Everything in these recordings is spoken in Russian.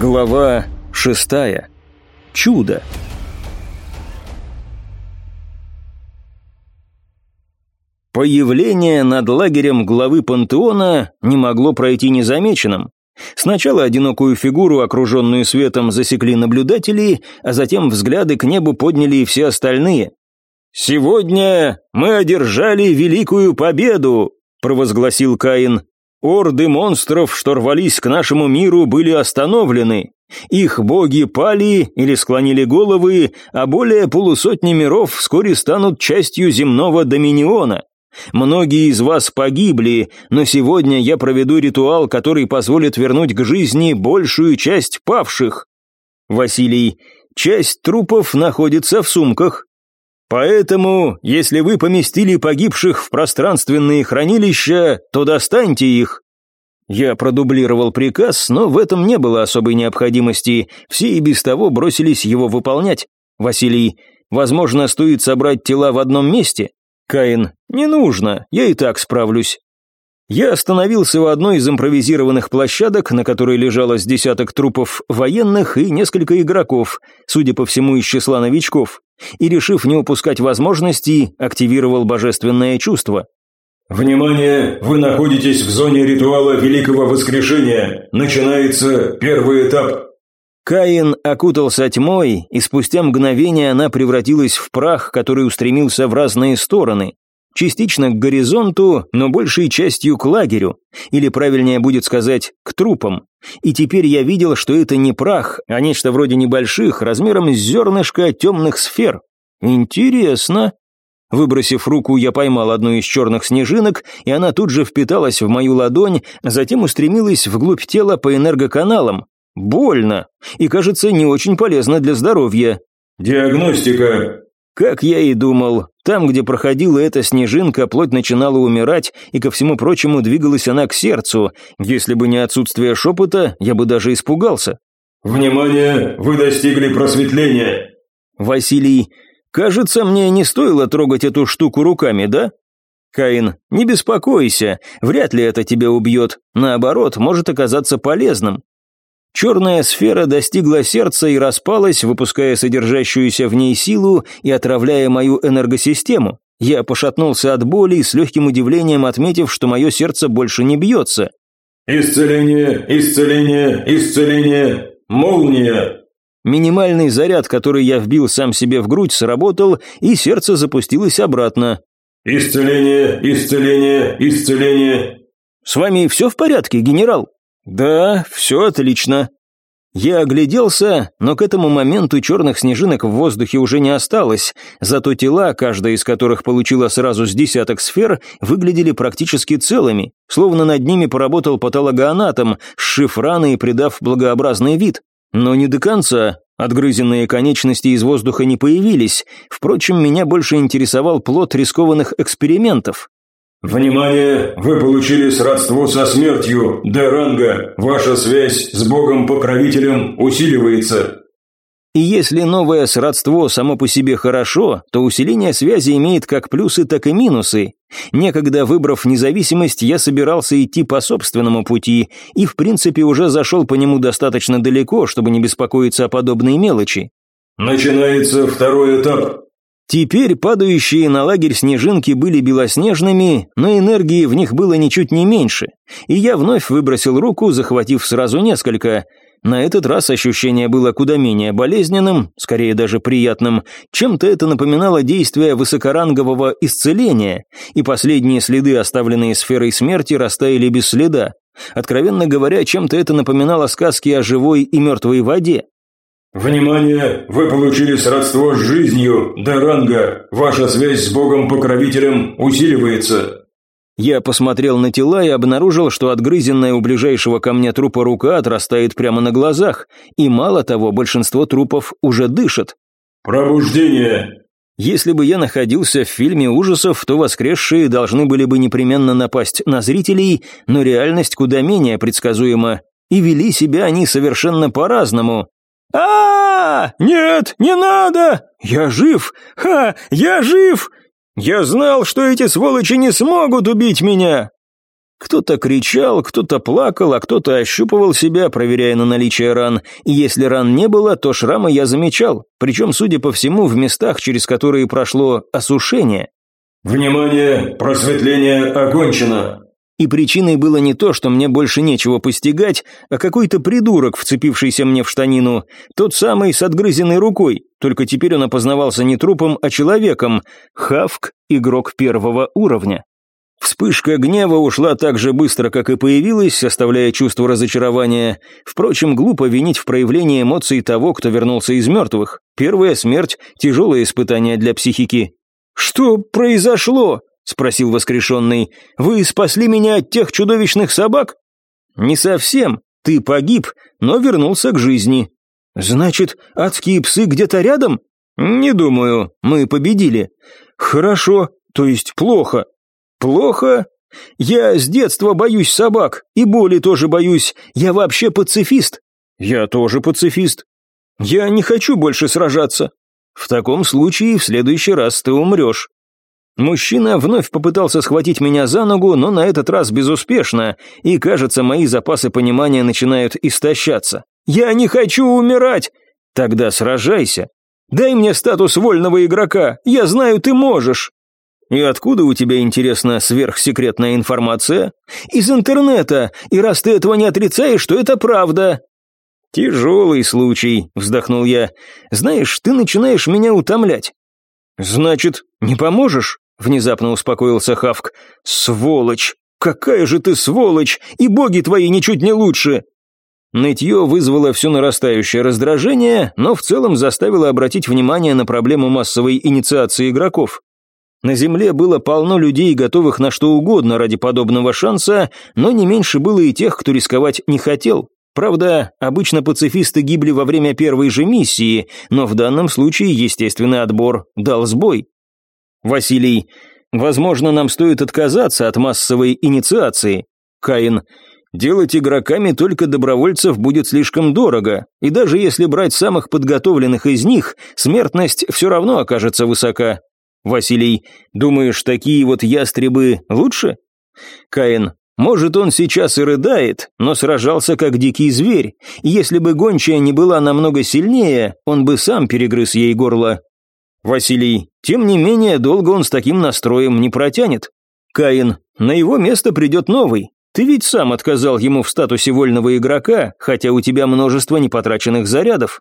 Глава шестая. Чудо. Появление над лагерем главы пантеона не могло пройти незамеченным. Сначала одинокую фигуру, окруженную светом, засекли наблюдатели, а затем взгляды к небу подняли и все остальные. «Сегодня мы одержали великую победу!» – провозгласил Каин. Орды монстров, что рвались к нашему миру, были остановлены. Их боги пали или склонили головы, а более полусотни миров вскоре станут частью земного доминиона. Многие из вас погибли, но сегодня я проведу ритуал, который позволит вернуть к жизни большую часть павших. Василий, часть трупов находится в сумках. Поэтому, если вы поместили погибших в пространственные хранилища, то достаньте их. Я продублировал приказ, но в этом не было особой необходимости. Все и без того бросились его выполнять. Василий, возможно, стоит собрать тела в одном месте? Каин, не нужно, я и так справлюсь. Я остановился у одной из импровизированных площадок, на которой лежало с десяток трупов военных и несколько игроков, судя по всему, из числа новичков, и, решив не упускать возможности, активировал божественное чувство. «Внимание! Вы находитесь в зоне ритуала Великого Воскрешения. Начинается первый этап». Каин окутался тьмой, и спустя мгновение она превратилась в прах, который устремился в разные стороны частично к горизонту, но большей частью к лагерю, или правильнее будет сказать, к трупам. И теперь я видел, что это не прах, а нечто вроде небольших, размером с зернышко темных сфер. Интересно. Выбросив руку, я поймал одну из черных снежинок, и она тут же впиталась в мою ладонь, затем устремилась вглубь тела по энергоканалам. Больно. И, кажется, не очень полезно для здоровья. «Диагностика», как я и думал, там, где проходила эта снежинка, плоть начинала умирать, и ко всему прочему двигалась она к сердцу. Если бы не отсутствие шепота, я бы даже испугался. «Внимание! Вы достигли просветления!» Василий, кажется, мне не стоило трогать эту штуку руками, да? Каин, не беспокойся, вряд ли это тебя убьет. Наоборот, может оказаться полезным. Черная сфера достигла сердца и распалась, выпуская содержащуюся в ней силу и отравляя мою энергосистему. Я пошатнулся от боли, с легким удивлением отметив, что мое сердце больше не бьется. «Исцеление! Исцеление! Исцеление! Молния!» Минимальный заряд, который я вбил сам себе в грудь, сработал, и сердце запустилось обратно. «Исцеление! Исцеление! Исцеление!» «С вами все в порядке, генерал?» «Да, все отлично». Я огляделся, но к этому моменту черных снежинок в воздухе уже не осталось, зато тела, каждая из которых получила сразу с десяток сфер, выглядели практически целыми, словно над ними поработал патологоанатом, сшив раны и придав благообразный вид. Но не до конца, отгрызенные конечности из воздуха не появились, впрочем, меня больше интересовал плод рискованных экспериментов. «Внимание! Вы получили сродство со смертью, Д-ранга. Ваша связь с богом-покровителем усиливается». И если новое сродство само по себе хорошо, то усиление связи имеет как плюсы, так и минусы. Некогда выбрав независимость, я собирался идти по собственному пути и, в принципе, уже зашел по нему достаточно далеко, чтобы не беспокоиться о подобной мелочи. «Начинается второй этап. Теперь падающие на лагерь снежинки были белоснежными, но энергии в них было ничуть не меньше, и я вновь выбросил руку, захватив сразу несколько. На этот раз ощущение было куда менее болезненным, скорее даже приятным, чем-то это напоминало действие высокорангового исцеления, и последние следы, оставленные сферой смерти, растаяли без следа. Откровенно говоря, чем-то это напоминало сказки о живой и мертвой воде. «Внимание! Вы получили сродство с жизнью, Даранга. Ваша связь с Богом-покровителем усиливается». Я посмотрел на тела и обнаружил, что отгрызенная у ближайшего ко мне трупа рука отрастает прямо на глазах, и мало того, большинство трупов уже дышат. «Пробуждение!» Если бы я находился в фильме ужасов, то воскресшие должны были бы непременно напасть на зрителей, но реальность куда менее предсказуема, и вели себя они совершенно по-разному а, Нет, не надо! Я жив! Ха! Я жив! Я знал, что эти сволочи не смогут убить меня!» Кто-то кричал, кто-то плакал, а кто-то ощупывал себя, проверяя на наличие ран. И если ран не было, то шрамы я замечал, причем, судя по всему, в местах, через которые прошло осушение. «Внимание! Просветление окончено!» И причиной было не то, что мне больше нечего постигать, а какой-то придурок, вцепившийся мне в штанину, тот самый с отгрызенной рукой, только теперь он опознавался не трупом, а человеком. Хавк, игрок первого уровня. Вспышка гнева ушла так же быстро, как и появилась, оставляя чувство разочарования. Впрочем, глупо винить в проявлении эмоций того, кто вернулся из мертвых. Первая смерть – тяжелое испытание для психики. «Что произошло?» — спросил воскрешенный. «Вы спасли меня от тех чудовищных собак?» «Не совсем. Ты погиб, но вернулся к жизни». «Значит, адские псы где-то рядом?» «Не думаю. Мы победили». «Хорошо. То есть плохо». «Плохо? Я с детства боюсь собак, и боли тоже боюсь. Я вообще пацифист». «Я тоже пацифист». «Я не хочу больше сражаться». «В таком случае в следующий раз ты умрешь». Мужчина вновь попытался схватить меня за ногу, но на этот раз безуспешно, и, кажется, мои запасы понимания начинают истощаться. «Я не хочу умирать!» «Тогда сражайся. Дай мне статус вольного игрока, я знаю, ты можешь!» «И откуда у тебя, интересно, сверхсекретная информация?» «Из интернета, и раз ты этого не отрицаешь, то это правда!» «Тяжелый случай», — вздохнул я. «Знаешь, ты начинаешь меня утомлять». «Значит, не поможешь?» Внезапно успокоился Хавк. «Сволочь! Какая же ты сволочь! И боги твои ничуть не лучше!» Нытье вызвало все нарастающее раздражение, но в целом заставило обратить внимание на проблему массовой инициации игроков. На Земле было полно людей, готовых на что угодно ради подобного шанса, но не меньше было и тех, кто рисковать не хотел. Правда, обычно пацифисты гибли во время первой же миссии, но в данном случае естественный отбор дал сбой. Василий. Возможно, нам стоит отказаться от массовой инициации. Каин. Делать игроками только добровольцев будет слишком дорого, и даже если брать самых подготовленных из них, смертность все равно окажется высока. Василий. Думаешь, такие вот ястребы лучше? Каин. Может, он сейчас и рыдает, но сражался как дикий зверь. Если бы гончая не была намного сильнее, он бы сам перегрыз ей горло. Василий, тем не менее, долго он с таким настроем не протянет. Каин, на его место придет новый. Ты ведь сам отказал ему в статусе вольного игрока, хотя у тебя множество непотраченных зарядов.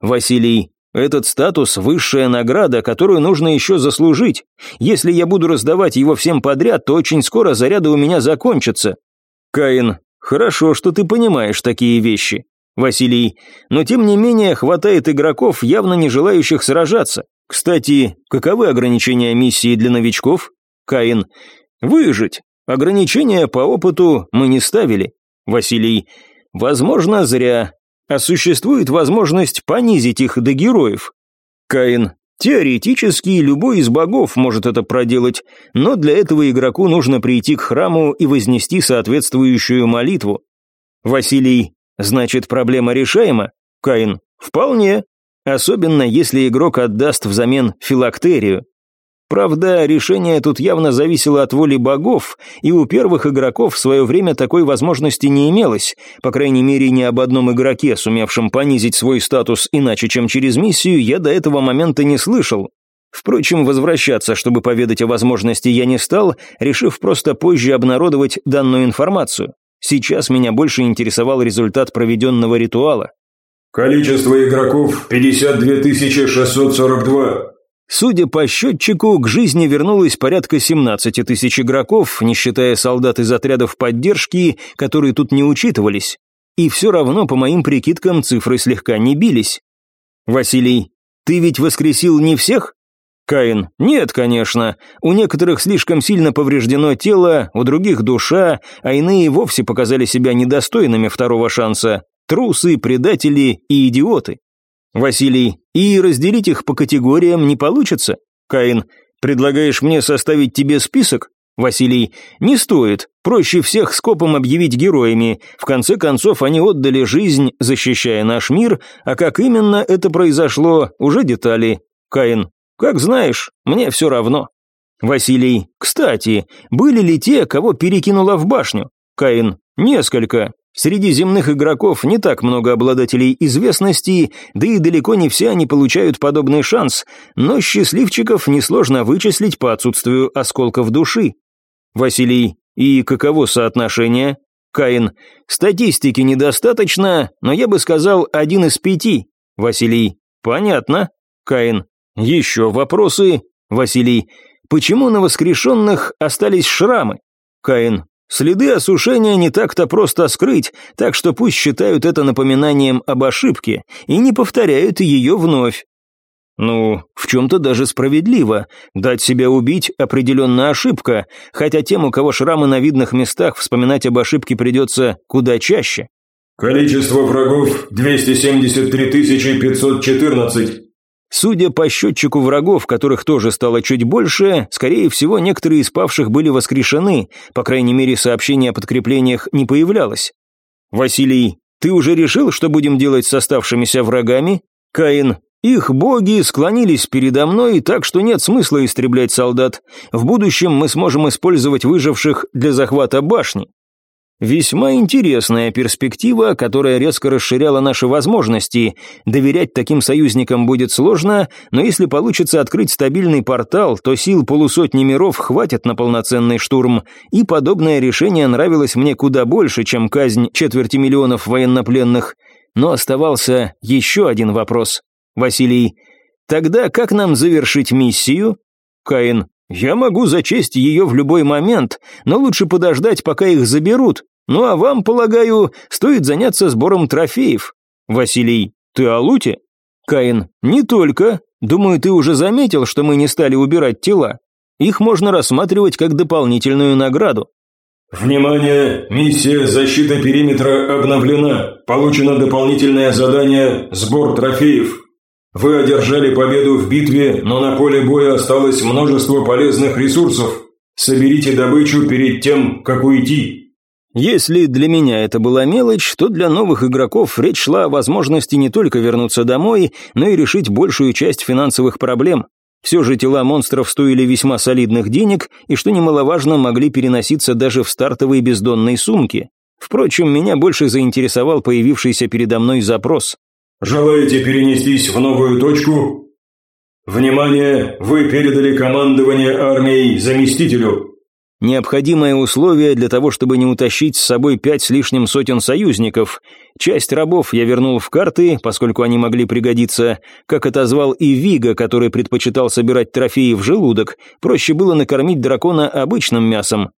Василий, этот статус – высшая награда, которую нужно еще заслужить. Если я буду раздавать его всем подряд, то очень скоро заряды у меня закончатся. Каин, хорошо, что ты понимаешь такие вещи. Василий, но тем не менее хватает игроков, явно не желающих сражаться. Кстати, каковы ограничения миссии для новичков? Каин. Выжить. Ограничения по опыту мы не ставили. Василий. Возможно, зря. А существует возможность понизить их до героев. Каин. Теоретически любой из богов может это проделать, но для этого игроку нужно прийти к храму и вознести соответствующую молитву. Василий. Значит, проблема решаема? Каин. Вполне. Особенно если игрок отдаст взамен филактерию. Правда, решение тут явно зависело от воли богов, и у первых игроков в свое время такой возможности не имелось, по крайней мере, ни об одном игроке, сумевшем понизить свой статус иначе, чем через миссию, я до этого момента не слышал. Впрочем, возвращаться, чтобы поведать о возможности, я не стал, решив просто позже обнародовать данную информацию. Сейчас меня больше интересовал результат проведенного ритуала. Количество игроков 52 642. Судя по счетчику, к жизни вернулось порядка 17 тысяч игроков, не считая солдат из отрядов поддержки, которые тут не учитывались. И все равно, по моим прикидкам, цифры слегка не бились. Василий, ты ведь воскресил не всех? Каин, нет, конечно. У некоторых слишком сильно повреждено тело, у других душа, а иные вовсе показали себя недостойными второго шанса трусы, предатели и идиоты. Василий, и разделить их по категориям не получится? Каин, предлагаешь мне составить тебе список? Василий, не стоит, проще всех скопом объявить героями, в конце концов они отдали жизнь, защищая наш мир, а как именно это произошло, уже детали. Каин, как знаешь, мне все равно. Василий, кстати, были ли те, кого перекинуло в башню? Каин, несколько. Среди земных игроков не так много обладателей известности, да и далеко не все они получают подобный шанс, но счастливчиков несложно вычислить по отсутствию осколков души. Василий, и каково соотношение? Каин, статистики недостаточно, но я бы сказал один из пяти. Василий, понятно. Каин, еще вопросы? Василий, почему на воскрешенных остались шрамы? Каин, Следы осушения не так-то просто скрыть, так что пусть считают это напоминанием об ошибке и не повторяют ее вновь. Ну, в чем-то даже справедливо. Дать себя убить – определенная ошибка, хотя тем, у кого шрамы на видных местах, вспоминать об ошибке придется куда чаще. Количество врагов – 273 514. Судя по счетчику врагов, которых тоже стало чуть больше, скорее всего, некоторые из павших были воскрешены, по крайней мере, сообщение о подкреплениях не появлялось. «Василий, ты уже решил, что будем делать с оставшимися врагами?» «Каин, их боги склонились передо мной, так что нет смысла истреблять солдат. В будущем мы сможем использовать выживших для захвата башни. Весьма интересная перспектива, которая резко расширяла наши возможности. Доверять таким союзникам будет сложно, но если получится открыть стабильный портал, то сил полусотни миров хватит на полноценный штурм. И подобное решение нравилось мне куда больше, чем казнь четверти миллионов военнопленных. Но оставался еще один вопрос. Василий, тогда как нам завершить миссию? Каин, я могу зачесть ее в любой момент, но лучше подождать, пока их заберут. Ну а вам, полагаю, стоит заняться сбором трофеев. Василий, ты о луте? Каин, не только. Думаю, ты уже заметил, что мы не стали убирать тела. Их можно рассматривать как дополнительную награду. Внимание! Миссия «Защита периметра» обновлена. Получено дополнительное задание «Сбор трофеев». Вы одержали победу в битве, но на поле боя осталось множество полезных ресурсов. Соберите добычу перед тем, как уйти. Если для меня это была мелочь, то для новых игроков речь шла о возможности не только вернуться домой, но и решить большую часть финансовых проблем. Все же тела монстров стоили весьма солидных денег и, что немаловажно, могли переноситься даже в стартовые бездонные сумки. Впрочем, меня больше заинтересовал появившийся передо мной запрос. Желаете перенестись в новую точку? Внимание! Вы передали командование армией заместителю. Необходимое условие для того, чтобы не утащить с собой пять с лишним сотен союзников. Часть рабов я вернул в карты, поскольку они могли пригодиться. Как отозвал и Вига, который предпочитал собирать трофеи в желудок, проще было накормить дракона обычным мясом.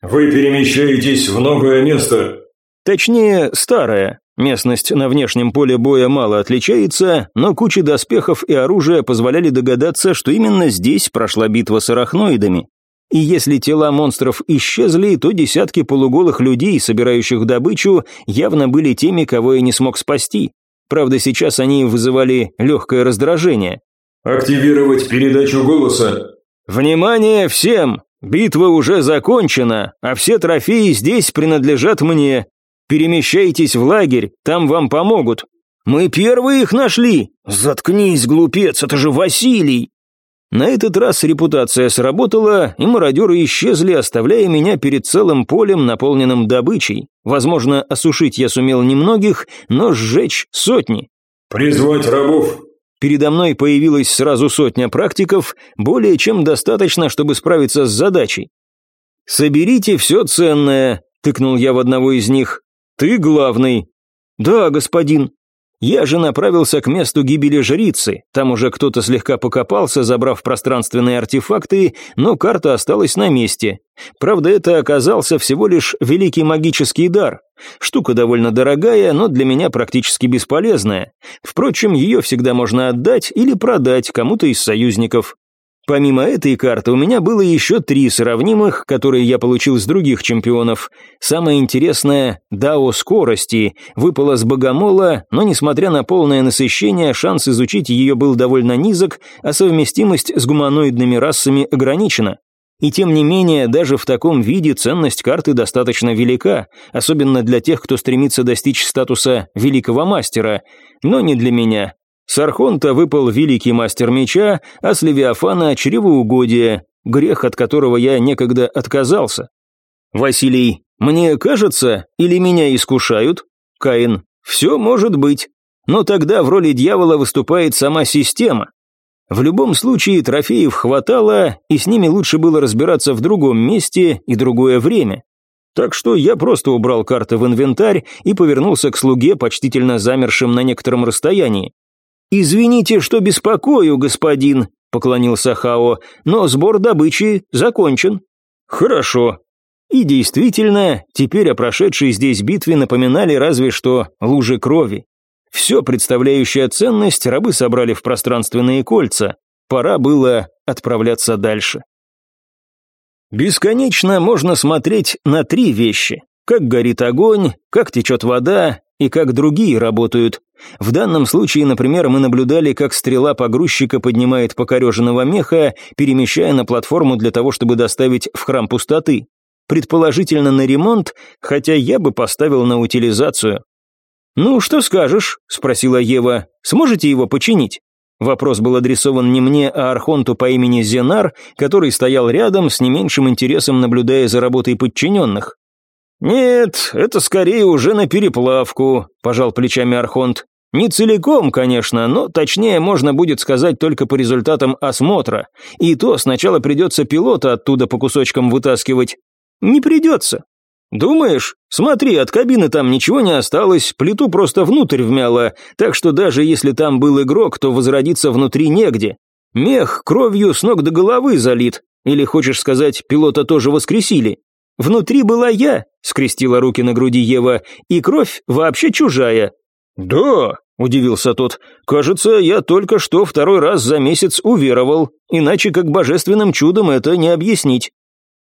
«Вы перемещаетесь в новое место». Точнее, старое. Местность на внешнем поле боя мало отличается, но куча доспехов и оружия позволяли догадаться, что именно здесь прошла битва с арахноидами. И если тела монстров исчезли, то десятки полуголых людей, собирающих добычу, явно были теми, кого я не смог спасти. Правда, сейчас они вызывали легкое раздражение. «Активировать передачу голоса». «Внимание всем! Битва уже закончена, а все трофеи здесь принадлежат мне. Перемещайтесь в лагерь, там вам помогут». «Мы первые их нашли!» «Заткнись, глупец, это же Василий!» На этот раз репутация сработала, и мародеры исчезли, оставляя меня перед целым полем, наполненным добычей. Возможно, осушить я сумел немногих, но сжечь сотни. «Призвать рабов!» Передо мной появилась сразу сотня практиков, более чем достаточно, чтобы справиться с задачей. «Соберите все ценное», — тыкнул я в одного из них. «Ты главный». «Да, господин». Я же направился к месту гибели жрицы. Там уже кто-то слегка покопался, забрав пространственные артефакты, но карта осталась на месте. Правда, это оказался всего лишь великий магический дар. Штука довольно дорогая, но для меня практически бесполезная. Впрочем, ее всегда можно отдать или продать кому-то из союзников. Помимо этой карты у меня было еще три сравнимых, которые я получил с других чемпионов. Самое интересное – Дао скорости, выпала с богомола, но несмотря на полное насыщение, шанс изучить ее был довольно низок, а совместимость с гуманоидными расами ограничена. И тем не менее, даже в таком виде ценность карты достаточно велика, особенно для тех, кто стремится достичь статуса великого мастера, но не для меня. С Архонта выпал великий мастер меча, а с Левиафана – чревоугодие. грех, от которого я некогда отказался. Василий, мне кажется, или меня искушают? Каин, все может быть. Но тогда в роли дьявола выступает сама система. В любом случае трофеев хватало, и с ними лучше было разбираться в другом месте и другое время. Так что я просто убрал карты в инвентарь и повернулся к слуге, почтительно замершим на некотором расстоянии. «Извините, что беспокою, господин», — поклонился Хао, «но сбор добычи закончен». «Хорошо». И действительно, теперь о прошедшей здесь битве напоминали разве что лужи крови. Все, представляющее ценность, рабы собрали в пространственные кольца. Пора было отправляться дальше. Бесконечно можно смотреть на три вещи. Как горит огонь, как течет вода и как другие работают. В данном случае, например, мы наблюдали, как стрела погрузчика поднимает покореженного меха, перемещая на платформу для того, чтобы доставить в храм пустоты. Предположительно на ремонт, хотя я бы поставил на утилизацию. «Ну, что скажешь?» – спросила Ева. «Сможете его починить?» Вопрос был адресован не мне, а Архонту по имени Зенар, который стоял рядом с не меньшим интересом, наблюдая за работой подчиненных. «Нет, это скорее уже на переплавку», – пожал плечами Архонт. «Не целиком, конечно, но точнее можно будет сказать только по результатам осмотра. И то сначала придется пилота оттуда по кусочкам вытаскивать». «Не придется. «Думаешь? Смотри, от кабины там ничего не осталось, плиту просто внутрь вмяло, так что даже если там был игрок, то возродиться внутри негде. Мех кровью с ног до головы залит. Или хочешь сказать, пилота тоже воскресили? Внутри была я, скрестила руки на груди Ева, и кровь вообще чужая. Да, удивился тот. Кажется, я только что второй раз за месяц уверовал, иначе как божественным чудом это не объяснить.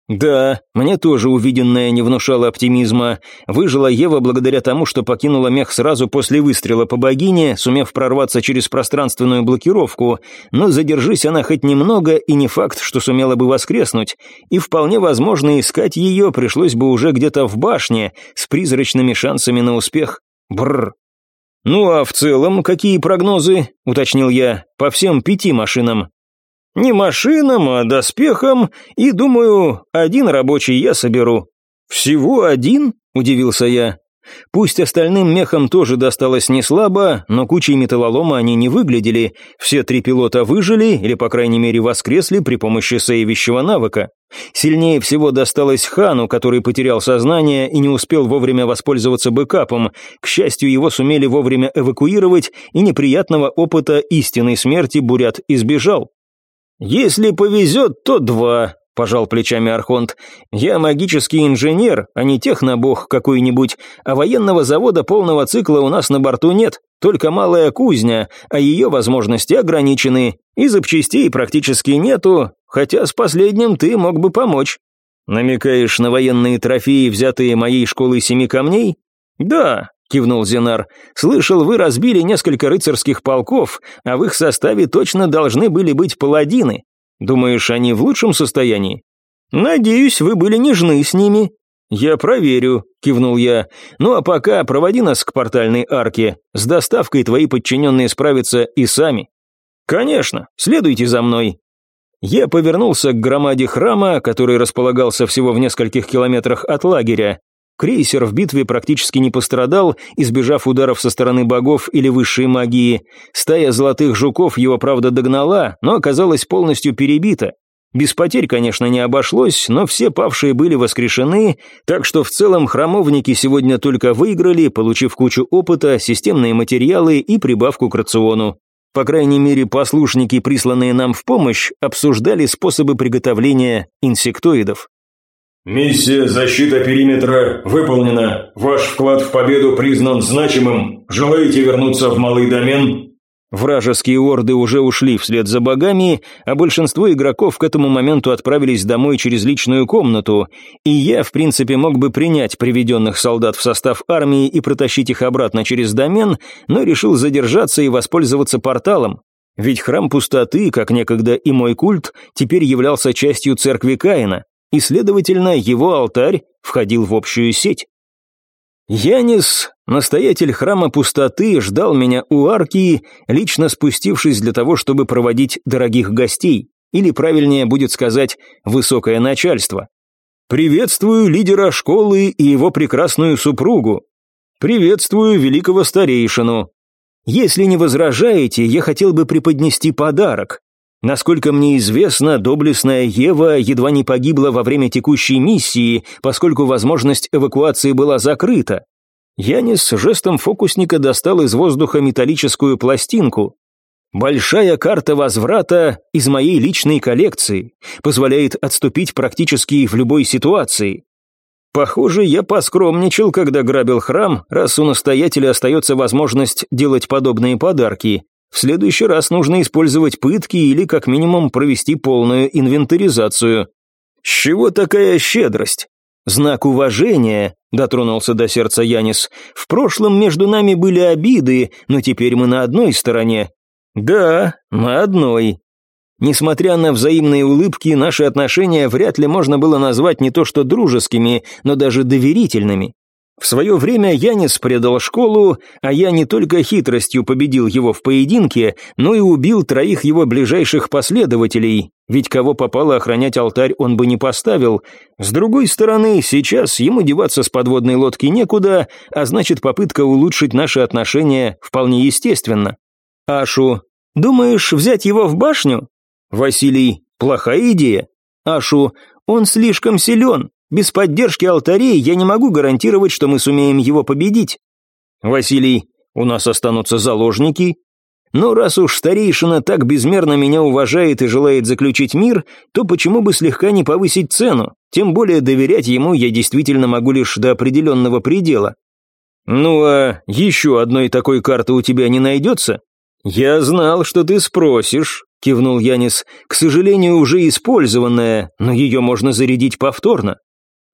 Да, мне тоже увиденное не внушало оптимизма. Выжила Ева благодаря тому, что покинула мех сразу после выстрела по богине, сумев прорваться через пространственную блокировку, но задержись она хоть немного, и не факт, что сумела бы воскреснуть, и вполне возможно искать ее пришлось бы уже где-то в башне, с призрачными шансами на успех. Бррр. «Ну а в целом какие прогнозы?» – уточнил я. «По всем пяти машинам. Не машинам, а доспехам, и, думаю, один рабочий я соберу». «Всего один?» – удивился я. Пусть остальным мехам тоже досталось не слабо, но кучей металлолома они не выглядели. Все три пилота выжили, или, по крайней мере, воскресли при помощи сейвящего навыка. Сильнее всего досталось Хану, который потерял сознание и не успел вовремя воспользоваться бэкапом. К счастью, его сумели вовремя эвакуировать, и неприятного опыта истинной смерти Бурят избежал. «Если повезет, то два», – пожал плечами Архонт. «Я магический инженер, а не технобог какой-нибудь, а военного завода полного цикла у нас на борту нет, только малая кузня, а ее возможности ограничены, и запчастей практически нету, хотя с последним ты мог бы помочь». «Намекаешь на военные трофеи, взятые моей школой семи камней?» «Да, — кивнул Зинар. «Слышал, вы разбили несколько рыцарских полков, а в их составе точно должны были быть паладины. Думаешь, они в лучшем состоянии?» «Надеюсь, вы были нежны с ними». «Я проверю», — кивнул я. «Ну а пока проводи нас к портальной арке. С доставкой твои подчиненные справятся и сами». «Конечно, следуйте за мной». Я повернулся к громаде храма, который располагался всего в нескольких километрах от лагеря. Крейсер в битве практически не пострадал, избежав ударов со стороны богов или высшей магии. Стая золотых жуков его, правда, догнала, но оказалась полностью перебита. Без потерь, конечно, не обошлось, но все павшие были воскрешены, так что в целом храмовники сегодня только выиграли, получив кучу опыта, системные материалы и прибавку к рациону. По крайней мере, послушники, присланные нам в помощь, обсуждали способы приготовления инсектоидов. «Миссия «Защита периметра» выполнена. Ваш вклад в победу признан значимым. Желаете вернуться в малый домен?» Вражеские орды уже ушли вслед за богами, а большинство игроков к этому моменту отправились домой через личную комнату, и я, в принципе, мог бы принять приведенных солдат в состав армии и протащить их обратно через домен, но решил задержаться и воспользоваться порталом. Ведь храм пустоты, как некогда и мой культ, теперь являлся частью церкви Каина и, следовательно, его алтарь входил в общую сеть. Янис, настоятель храма пустоты, ждал меня у арки, лично спустившись для того, чтобы проводить дорогих гостей. или правильнее будет сказать «высокое начальство». Приветствую лидера школы и его прекрасную супругу. Приветствую великого старейшину. Если не возражаете, я хотел бы преподнести подарок. Насколько мне известно, доблестная Ева едва не погибла во время текущей миссии, поскольку возможность эвакуации была закрыта. Янис жестом фокусника достал из воздуха металлическую пластинку. Большая карта возврата из моей личной коллекции позволяет отступить практически в любой ситуации. Похоже, я поскромничал, когда грабил храм, раз у настоятеля остается возможность делать подобные подарки. В следующий раз нужно использовать пытки или как минимум провести полную инвентаризацию. С чего такая щедрость? Знак уважения, дотронулся до сердца Янис. В прошлом между нами были обиды, но теперь мы на одной стороне. Да, на одной. Несмотря на взаимные улыбки, наши отношения вряд ли можно было назвать не то что дружескими, но даже доверительными. В свое время Янис предал школу, а я не только хитростью победил его в поединке, но и убил троих его ближайших последователей, ведь кого попало охранять алтарь он бы не поставил. С другой стороны, сейчас ему деваться с подводной лодки некуда, а значит попытка улучшить наши отношения вполне естественна. Ашу, думаешь взять его в башню? Василий, плохая идея. Ашу, он слишком силен, без поддержки алтарей я не могу гарантировать, что мы сумеем его победить. Василий, у нас останутся заложники. Но раз уж старейшина так безмерно меня уважает и желает заключить мир, то почему бы слегка не повысить цену? Тем более доверять ему я действительно могу лишь до определенного предела. Ну а еще одной такой карты у тебя не найдется? Я знал, что ты спросишь, кивнул Янис. К сожалению, уже использованная, но ее можно зарядить повторно.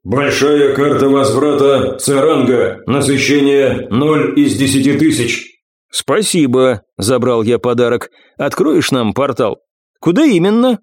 Большая карта возврата Церанга. Насыщение 0 из 10 тысяч. Спасибо, забрал я подарок. Откроешь нам портал? Куда именно?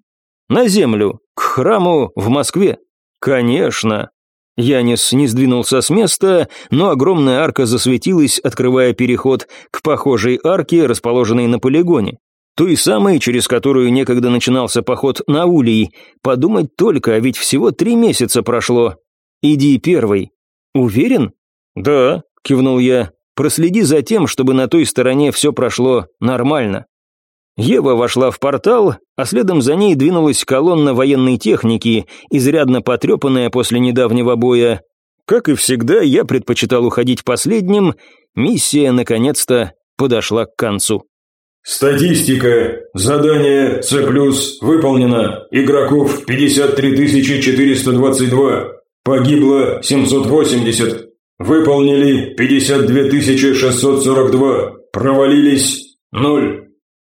На землю, к храму в Москве. Конечно. Янис не сдвинулся с места, но огромная арка засветилась, открывая переход к похожей арке, расположенной на полигоне. Той самой, через которую некогда начинался поход на Улей. Подумать только, а ведь всего три месяца прошло, «Иди первый». «Уверен?» «Да», — кивнул я. «Проследи за тем, чтобы на той стороне все прошло нормально». Ева вошла в портал, а следом за ней двинулась колонна военной техники, изрядно потрепанная после недавнего боя. Как и всегда, я предпочитал уходить последним, миссия, наконец-то, подошла к концу. Статистика. Задание С+, выполнено. Игроков 53 422. Погибло 780. Выполнили 52 642. Провалились 0.